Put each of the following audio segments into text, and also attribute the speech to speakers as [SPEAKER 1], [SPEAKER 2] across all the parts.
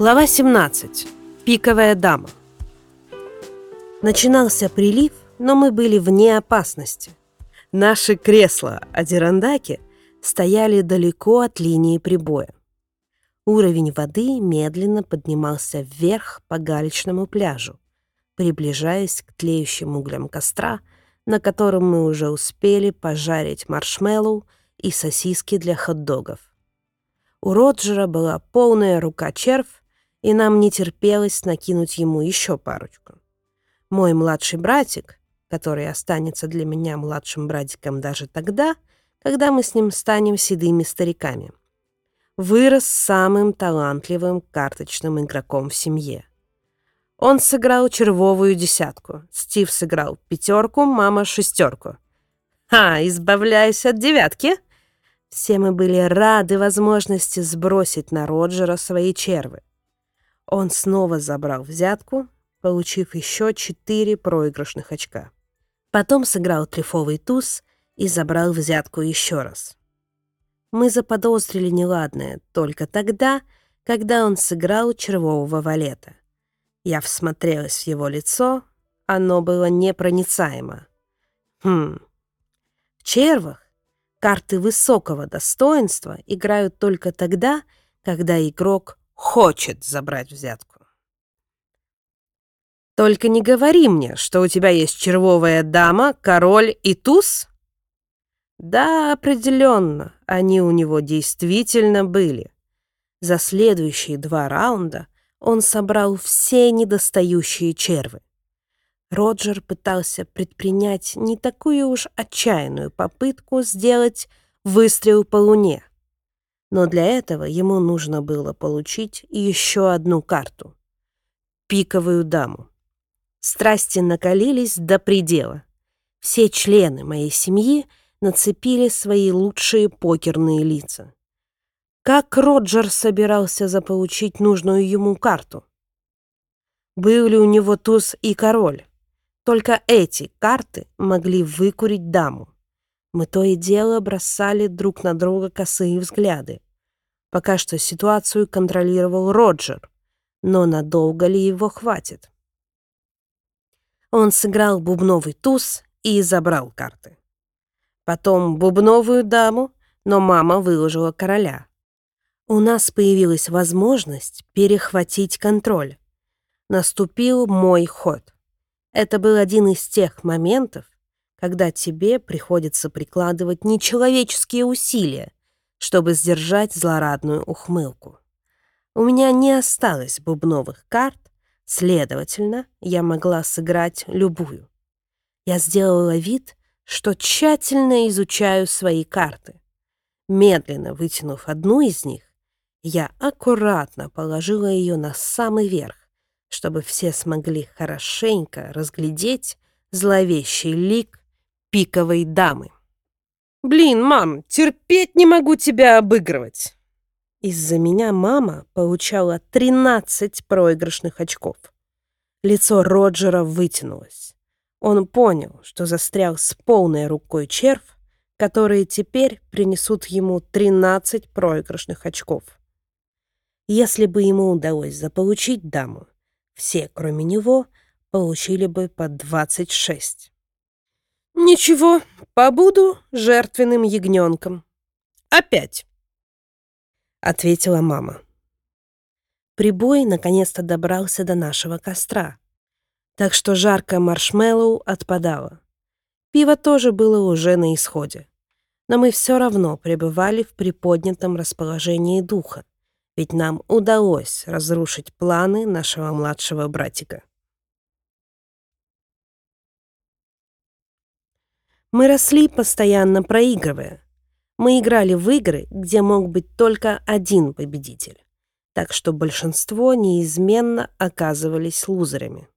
[SPEAKER 1] Глава 17. Пиковая дама. Начинался прилив, но мы были вне опасности. Наши кресла Адирандаки стояли далеко от линии прибоя. Уровень воды медленно поднимался вверх по галечному пляжу, приближаясь к тлеющим углям костра, на котором мы уже успели пожарить маршмеллоу и сосиски для хот-догов. У Роджера была полная рука червь, и нам не терпелось накинуть ему еще парочку. Мой младший братик, который останется для меня младшим братиком даже тогда, когда мы с ним станем седыми стариками, вырос самым талантливым карточным игроком в семье. Он сыграл червовую десятку, Стив сыграл пятерку, мама шестерку. «Ха, избавляюсь от девятки!» Все мы были рады возможности сбросить на Роджера свои червы. Он снова забрал взятку, получив еще четыре проигрышных очка. Потом сыграл трефовый туз и забрал взятку еще раз. Мы заподозрили неладное только тогда, когда он сыграл червового валета. Я всмотрелась в его лицо, оно было непроницаемо. Хм. В червах карты высокого достоинства играют только тогда, когда игрок хочет забрать взятку. Только не говори мне, что у тебя есть червовая дама, король и туз? Да, определенно, они у него действительно были. За следующие два раунда он собрал все недостающие червы. Роджер пытался предпринять не такую уж отчаянную попытку сделать выстрел по луне но для этого ему нужно было получить еще одну карту — пиковую даму. Страсти накалились до предела. Все члены моей семьи нацепили свои лучшие покерные лица. Как Роджер собирался заполучить нужную ему карту? Был ли у него туз и король? Только эти карты могли выкурить даму. Мы то и дело бросали друг на друга косые взгляды. Пока что ситуацию контролировал Роджер, но надолго ли его хватит? Он сыграл бубновый туз и забрал карты. Потом бубновую даму, но мама выложила короля. У нас появилась возможность перехватить контроль. Наступил мой ход. Это был один из тех моментов, когда тебе приходится прикладывать нечеловеческие усилия, чтобы сдержать злорадную ухмылку. У меня не осталось бубновых карт, следовательно, я могла сыграть любую. Я сделала вид, что тщательно изучаю свои карты. Медленно вытянув одну из них, я аккуратно положила ее на самый верх, чтобы все смогли хорошенько разглядеть зловещий лик пиковой дамы. «Блин, мам, терпеть не могу тебя обыгрывать!» Из-за меня мама получала 13 проигрышных очков. Лицо Роджера вытянулось. Он понял, что застрял с полной рукой червь, которые теперь принесут ему 13 проигрышных очков. Если бы ему удалось заполучить даму, все, кроме него, получили бы по 26. «Ничего, побуду жертвенным ягненком. Опять!» — ответила мама. Прибой наконец-то добрался до нашего костра, так что жаркое маршмеллоу отпадало. Пиво тоже было уже на исходе, но мы все равно пребывали в приподнятом расположении духа, ведь нам удалось разрушить планы нашего младшего братика. Мы росли, постоянно проигрывая. Мы играли в игры, где мог быть только один победитель, так что большинство неизменно оказывались лузерами.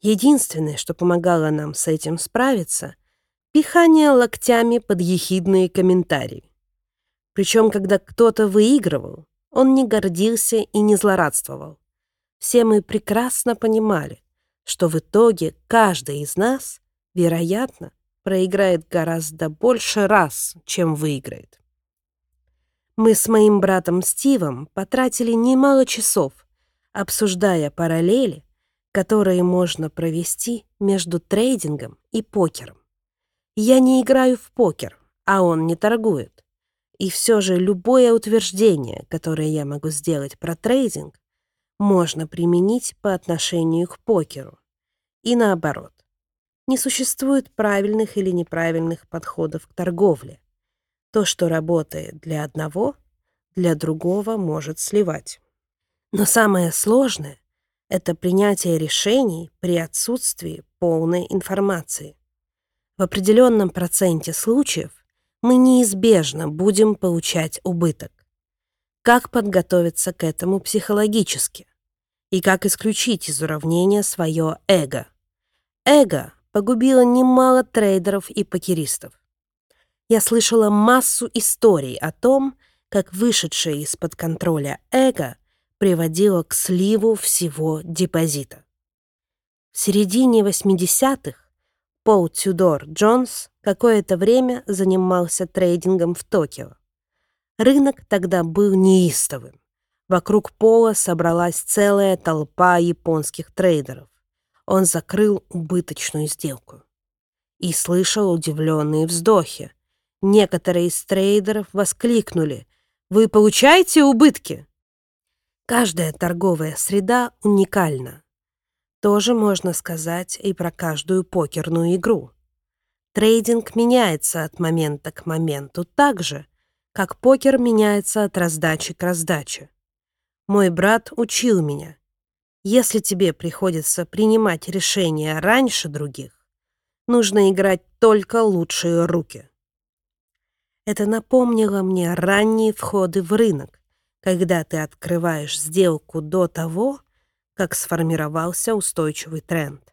[SPEAKER 1] Единственное, что помогало нам с этим справиться — пихание локтями под ехидные комментарии. Причем, когда кто-то выигрывал, он не гордился и не злорадствовал. Все мы прекрасно понимали, что в итоге каждый из нас вероятно, проиграет гораздо больше раз, чем выиграет. Мы с моим братом Стивом потратили немало часов, обсуждая параллели, которые можно провести между трейдингом и покером. Я не играю в покер, а он не торгует. И все же любое утверждение, которое я могу сделать про трейдинг, можно применить по отношению к покеру. И наоборот. Не существует правильных или неправильных подходов к торговле. То, что работает для одного, для другого может сливать. Но самое сложное — это принятие решений при отсутствии полной информации. В определенном проценте случаев мы неизбежно будем получать убыток. Как подготовиться к этому психологически? И как исключить из уравнения свое эго? Эго погубило немало трейдеров и покеристов. Я слышала массу историй о том, как вышедшее из-под контроля эго приводило к сливу всего депозита. В середине 80-х Пол Тюдор Джонс какое-то время занимался трейдингом в Токио. Рынок тогда был неистовым. Вокруг Пола собралась целая толпа японских трейдеров. Он закрыл убыточную сделку. И слышал удивленные вздохи. Некоторые из трейдеров воскликнули «Вы получаете убытки?» Каждая торговая среда уникальна. Тоже можно сказать и про каждую покерную игру. Трейдинг меняется от момента к моменту так же, как покер меняется от раздачи к раздаче. Мой брат учил меня. Если тебе приходится принимать решения раньше других, нужно играть только лучшие руки. Это напомнило мне ранние входы в рынок, когда ты открываешь сделку до того, как сформировался устойчивый тренд.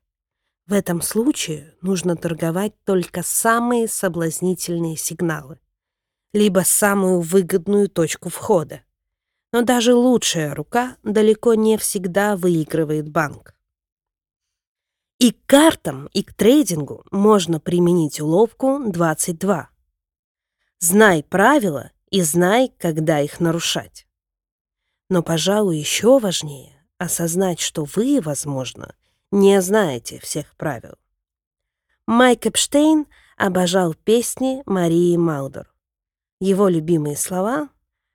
[SPEAKER 1] В этом случае нужно торговать только самые соблазнительные сигналы, либо самую выгодную точку входа. Но даже лучшая рука далеко не всегда выигрывает банк. И к картам, и к трейдингу можно применить уловку 22. Знай правила и знай, когда их нарушать. Но, пожалуй, еще важнее осознать, что вы, возможно, не знаете всех правил. Майк Эпштейн обожал песни Марии Малдор. Его любимые слова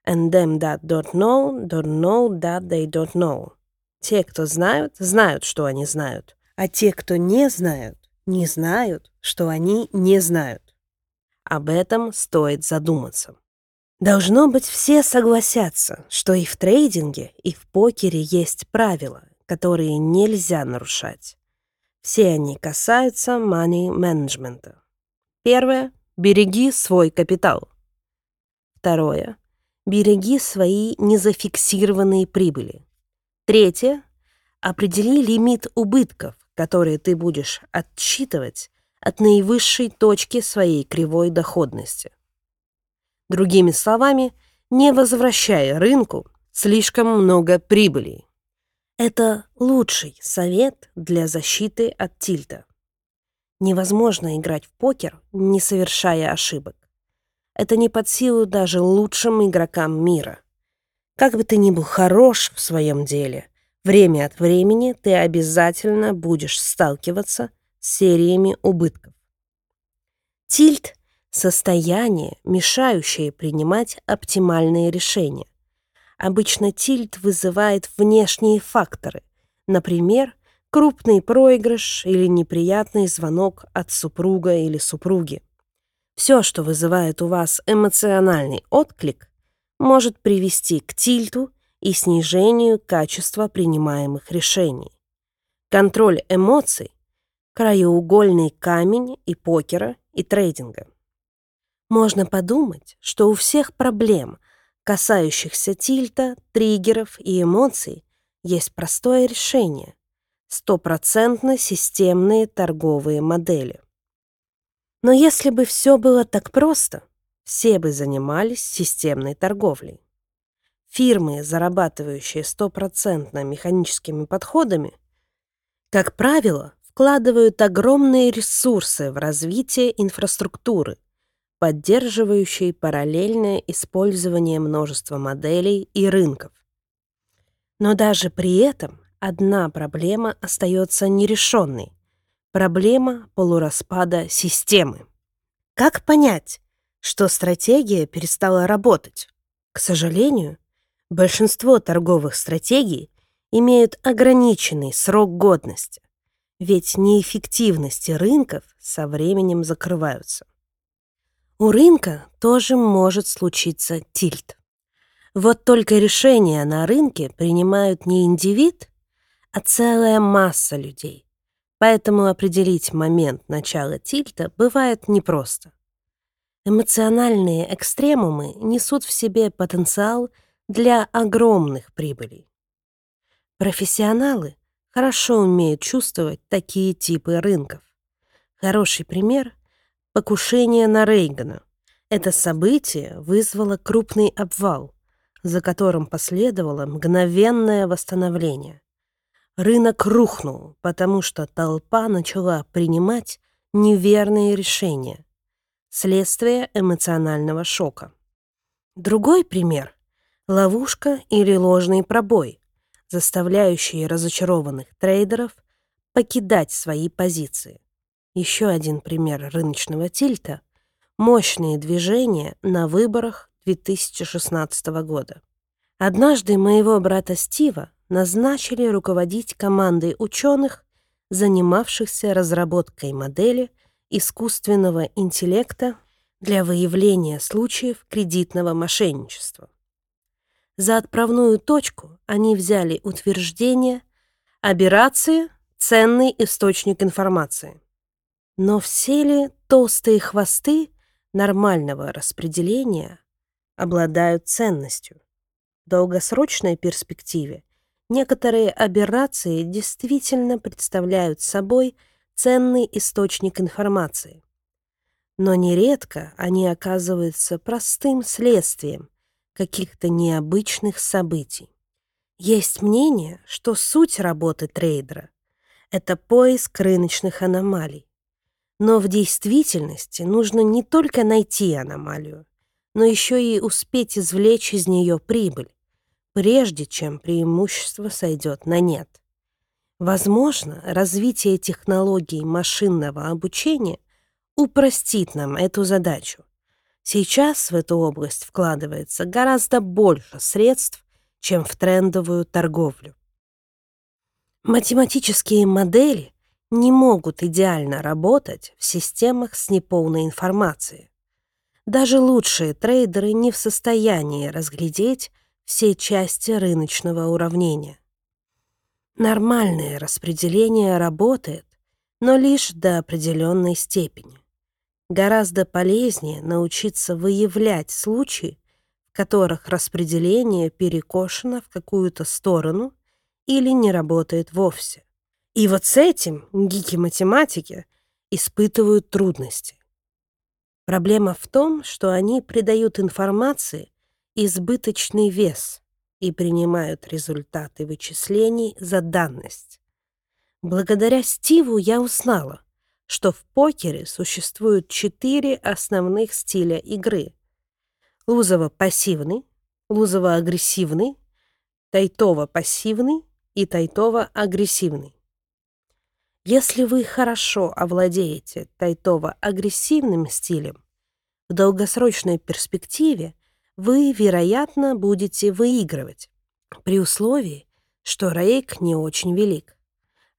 [SPEAKER 1] «And them that don't know, don't know that they don't know». Те, кто знают, знают, что они знают, а те, кто не знают, не знают, что они не знают. Об этом стоит задуматься. Должно быть, все согласятся, что и в трейдинге, и в покере есть правила, которые нельзя нарушать. Все они касаются money менеджмента. Первое – береги свой капитал. Второе – береги свои незафиксированные прибыли. Третье – определи лимит убытков, которые ты будешь отсчитывать от наивысшей точки своей кривой доходности. Другими словами, не возвращая рынку слишком много прибыли. Это лучший совет для защиты от тильта. Невозможно играть в покер, не совершая ошибок. Это не под силу даже лучшим игрокам мира. Как бы ты ни был хорош в своем деле, время от времени ты обязательно будешь сталкиваться с сериями убытков. Тильт Состояние, мешающее принимать оптимальные решения. Обычно тильт вызывает внешние факторы, например, крупный проигрыш или неприятный звонок от супруга или супруги. Все, что вызывает у вас эмоциональный отклик, может привести к тильту и снижению качества принимаемых решений. Контроль эмоций – краеугольный камень и покера, и трейдинга. Можно подумать, что у всех проблем, касающихся тильта, триггеров и эмоций, есть простое решение — стопроцентно системные торговые модели. Но если бы все было так просто, все бы занимались системной торговлей. Фирмы, зарабатывающие стопроцентно механическими подходами, как правило, вкладывают огромные ресурсы в развитие инфраструктуры, поддерживающей параллельное использование множества моделей и рынков. Но даже при этом одна проблема остается нерешенной – проблема полураспада системы. Как понять, что стратегия перестала работать? К сожалению, большинство торговых стратегий имеют ограниченный срок годности, ведь неэффективности рынков со временем закрываются. У рынка тоже может случиться тильт. Вот только решения на рынке принимают не индивид, а целая масса людей. Поэтому определить момент начала тильта бывает непросто. Эмоциональные экстремумы несут в себе потенциал для огромных прибылей. Профессионалы хорошо умеют чувствовать такие типы рынков. Хороший пример — покушение на Рейгана. Это событие вызвало крупный обвал, за которым последовало мгновенное восстановление. Рынок рухнул, потому что толпа начала принимать неверные решения. Следствие эмоционального шока. Другой пример — ловушка или ложный пробой, заставляющий разочарованных трейдеров покидать свои позиции. Еще один пример рыночного тильта — мощные движения на выборах 2016 года. Однажды моего брата Стива назначили руководить командой ученых, занимавшихся разработкой модели искусственного интеллекта для выявления случаев кредитного мошенничества. За отправную точку они взяли утверждение «Операции – ценный источник информации». Но все ли толстые хвосты нормального распределения обладают ценностью? В долгосрочной перспективе некоторые аберрации действительно представляют собой ценный источник информации. Но нередко они оказываются простым следствием каких-то необычных событий. Есть мнение, что суть работы трейдера — это поиск рыночных аномалий. Но в действительности нужно не только найти аномалию, но еще и успеть извлечь из нее прибыль, прежде чем преимущество сойдет на нет. Возможно, развитие технологий машинного обучения упростит нам эту задачу. Сейчас в эту область вкладывается гораздо больше средств, чем в трендовую торговлю. Математические модели не могут идеально работать в системах с неполной информацией. Даже лучшие трейдеры не в состоянии разглядеть все части рыночного уравнения. Нормальное распределение работает, но лишь до определенной степени. Гораздо полезнее научиться выявлять случаи, в которых распределение перекошено в какую-то сторону или не работает вовсе. И вот с этим гики-математики испытывают трудности. Проблема в том, что они придают информации избыточный вес и принимают результаты вычислений за данность. Благодаря Стиву я узнала, что в покере существуют четыре основных стиля игры. Лузово-пассивный, лузово-агрессивный, тайтово-пассивный и тайтово-агрессивный. Если вы хорошо овладеете тайтово-агрессивным стилем, в долгосрочной перспективе вы, вероятно, будете выигрывать, при условии, что рейк не очень велик.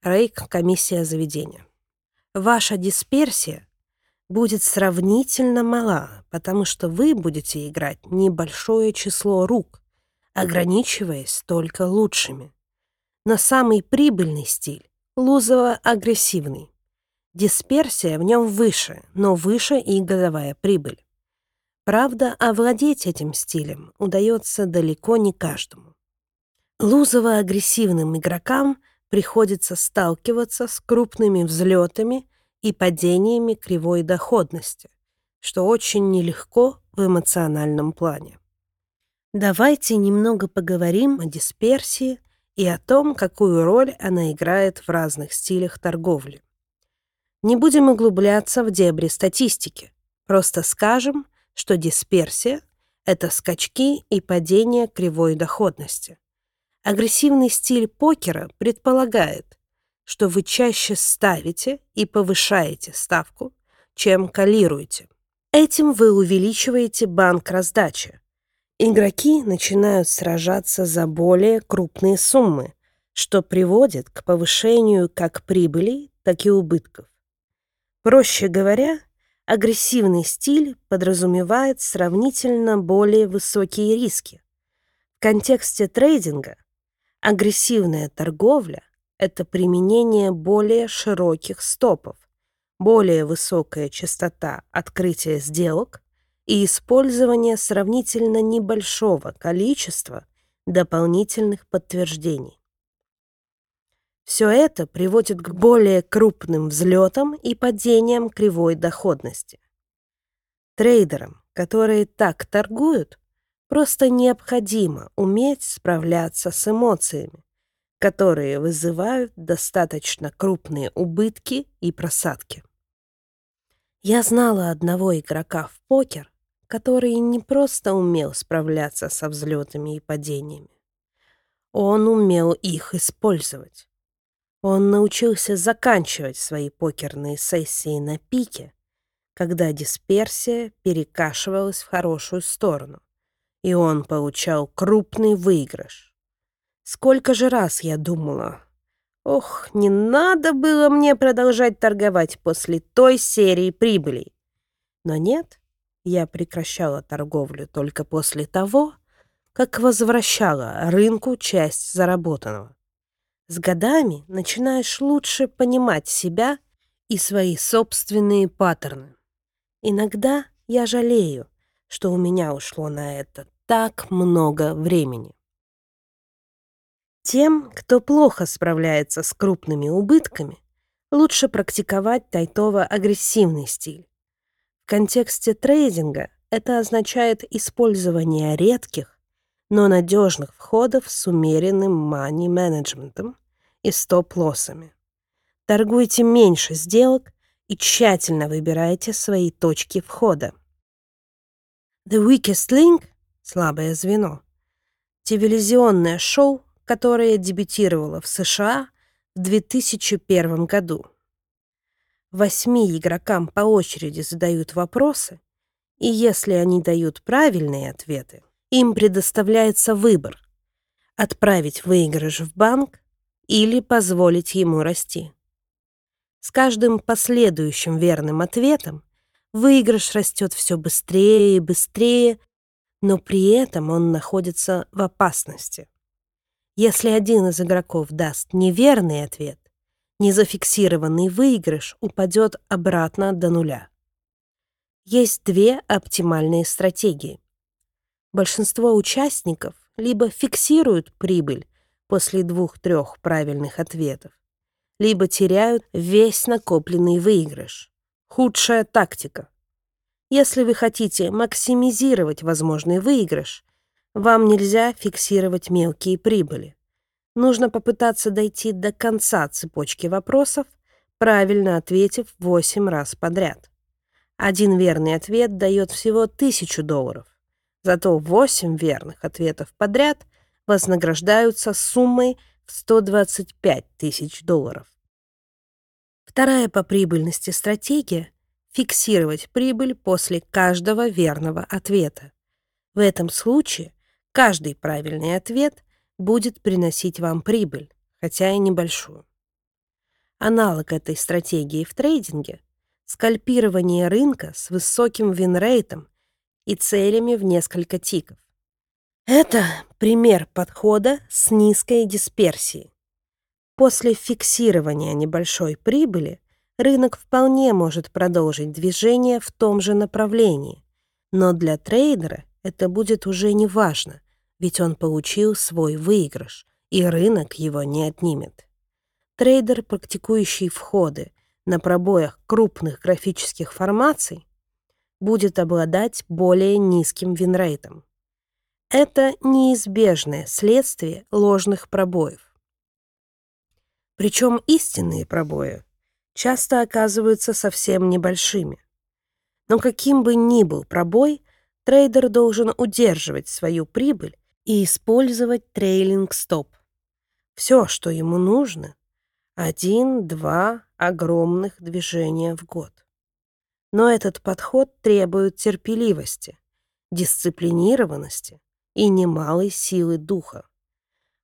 [SPEAKER 1] Рейк — комиссия заведения. Ваша дисперсия будет сравнительно мала, потому что вы будете играть небольшое число рук, ограничиваясь только лучшими. Но самый прибыльный стиль — лузово-агрессивный. Дисперсия в нем выше, но выше и годовая прибыль. Правда, овладеть этим стилем удается далеко не каждому. Лузово-агрессивным игрокам приходится сталкиваться с крупными взлетами и падениями кривой доходности, что очень нелегко в эмоциональном плане. Давайте немного поговорим о дисперсии и о том, какую роль она играет в разных стилях торговли. Не будем углубляться в дебри статистики. Просто скажем, что дисперсия — это скачки и падение кривой доходности. Агрессивный стиль покера предполагает, что вы чаще ставите и повышаете ставку, чем калируете. Этим вы увеличиваете банк раздачи. Игроки начинают сражаться за более крупные суммы, что приводит к повышению как прибыли, так и убытков. Проще говоря, агрессивный стиль подразумевает сравнительно более высокие риски. В контексте трейдинга агрессивная торговля — это применение более широких стопов, более высокая частота открытия сделок и использование сравнительно небольшого количества дополнительных подтверждений. Все это приводит к более крупным взлетам и падениям кривой доходности. Трейдерам, которые так торгуют, просто необходимо уметь справляться с эмоциями, которые вызывают достаточно крупные убытки и просадки. Я знала одного игрока в покер, который не просто умел справляться со взлетами и падениями. Он умел их использовать. Он научился заканчивать свои покерные сессии на пике, когда дисперсия перекашивалась в хорошую сторону, и он получал крупный выигрыш. Сколько же раз я думала, ох, не надо было мне продолжать торговать после той серии прибылей. Но нет, я прекращала торговлю только после того, как возвращала рынку часть заработанного. С годами начинаешь лучше понимать себя и свои собственные паттерны. Иногда я жалею, что у меня ушло на это так много времени. Тем, кто плохо справляется с крупными убытками, лучше практиковать тайтово-агрессивный стиль. В контексте трейдинга это означает использование редких, но надежных входов с умеренным мани-менеджментом и стоп-лоссами. Торгуйте меньше сделок и тщательно выбирайте свои точки входа. The Weakest Link — слабое звено. Телевизионное шоу, которое дебютировало в США в 2001 году. Восьми игрокам по очереди задают вопросы, и если они дают правильные ответы, им предоставляется выбор — отправить выигрыш в банк или позволить ему расти. С каждым последующим верным ответом выигрыш растет все быстрее и быстрее, но при этом он находится в опасности. Если один из игроков даст неверный ответ, незафиксированный выигрыш упадет обратно до нуля. Есть две оптимальные стратегии. Большинство участников либо фиксируют прибыль после двух-трех правильных ответов, либо теряют весь накопленный выигрыш. Худшая тактика. Если вы хотите максимизировать возможный выигрыш, вам нельзя фиксировать мелкие прибыли. Нужно попытаться дойти до конца цепочки вопросов, правильно ответив 8 раз подряд. Один верный ответ дает всего 1000 долларов. Зато 8 верных ответов подряд вознаграждаются суммой в 125 тысяч долларов. Вторая по прибыльности стратегия — фиксировать прибыль после каждого верного ответа. В этом случае каждый правильный ответ будет приносить вам прибыль, хотя и небольшую. Аналог этой стратегии в трейдинге — скальпирование рынка с высоким винрейтом и целями в несколько тиков. Это пример подхода с низкой дисперсией. После фиксирования небольшой прибыли рынок вполне может продолжить движение в том же направлении, но для трейдера это будет уже не важно, ведь он получил свой выигрыш, и рынок его не отнимет. Трейдер, практикующий входы на пробоях крупных графических формаций, будет обладать более низким винрейтом. Это неизбежное следствие ложных пробоев. Причем истинные пробои часто оказываются совсем небольшими. Но каким бы ни был пробой, трейдер должен удерживать свою прибыль и использовать трейлинг-стоп. Все, что ему нужно, один-два огромных движения в год. Но этот подход требует терпеливости, дисциплинированности и немалой силы духа.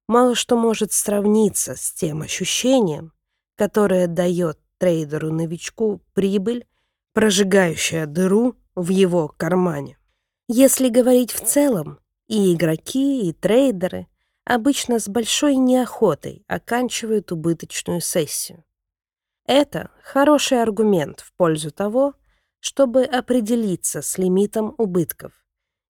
[SPEAKER 1] Мало что может сравниться с тем ощущением, которое дает трейдеру-новичку прибыль, прожигающая дыру в его кармане. Если говорить в целом, и игроки, и трейдеры обычно с большой неохотой оканчивают убыточную сессию. Это хороший аргумент в пользу того, чтобы определиться с лимитом убытков.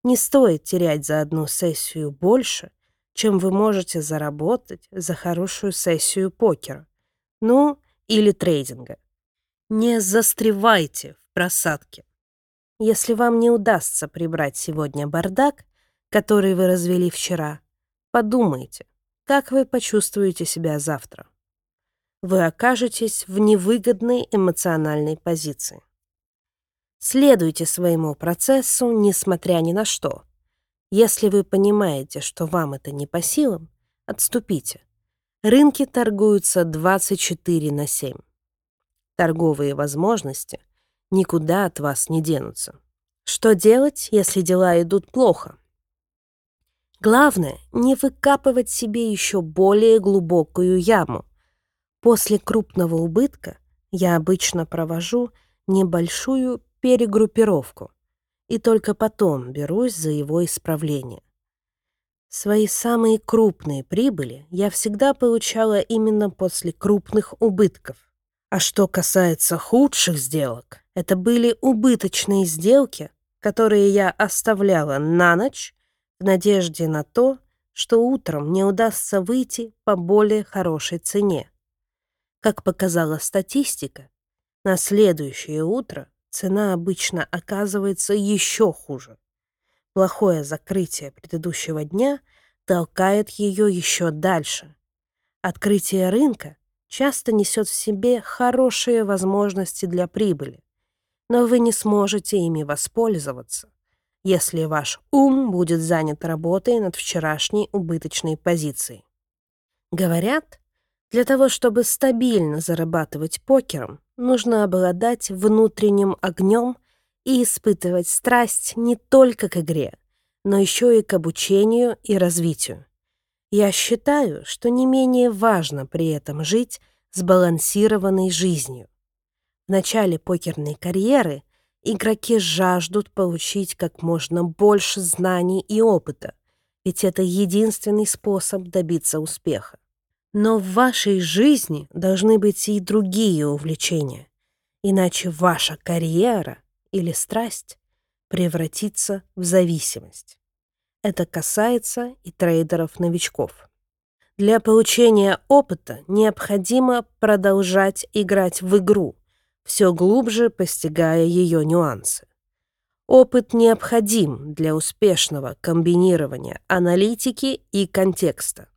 [SPEAKER 1] Не стоит терять за одну сессию больше, чем вы можете заработать за хорошую сессию покера, ну или трейдинга. Не застревайте в просадке. Если вам не удастся прибрать сегодня бардак, который вы развели вчера, подумайте, как вы почувствуете себя завтра. Вы окажетесь в невыгодной эмоциональной позиции. Следуйте своему процессу, несмотря ни на что. Если вы понимаете, что вам это не по силам, отступите. Рынки торгуются 24 на 7. Торговые возможности никуда от вас не денутся. Что делать, если дела идут плохо? Главное, не выкапывать себе еще более глубокую яму. После крупного убытка я обычно провожу небольшую перегруппировку, и только потом берусь за его исправление. Свои самые крупные прибыли я всегда получала именно после крупных убытков. А что касается худших сделок, это были убыточные сделки, которые я оставляла на ночь в надежде на то, что утром мне удастся выйти по более хорошей цене. Как показала статистика, на следующее утро цена обычно оказывается еще хуже. Плохое закрытие предыдущего дня толкает ее еще дальше. Открытие рынка часто несет в себе хорошие возможности для прибыли, но вы не сможете ими воспользоваться, если ваш ум будет занят работой над вчерашней убыточной позицией. Говорят, для того, чтобы стабильно зарабатывать покером, нужно обладать внутренним огнем и испытывать страсть не только к игре, но еще и к обучению и развитию. Я считаю, что не менее важно при этом жить сбалансированной жизнью. В начале покерной карьеры игроки жаждут получить как можно больше знаний и опыта, ведь это единственный способ добиться успеха. Но в вашей жизни должны быть и другие увлечения, иначе ваша карьера или страсть превратится в зависимость. Это касается и трейдеров-новичков. Для получения опыта необходимо продолжать играть в игру, все глубже постигая ее нюансы. Опыт необходим для успешного комбинирования аналитики и контекста.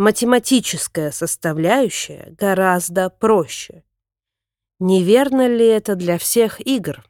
[SPEAKER 1] Математическая составляющая гораздо проще. Неверно ли это для всех игр?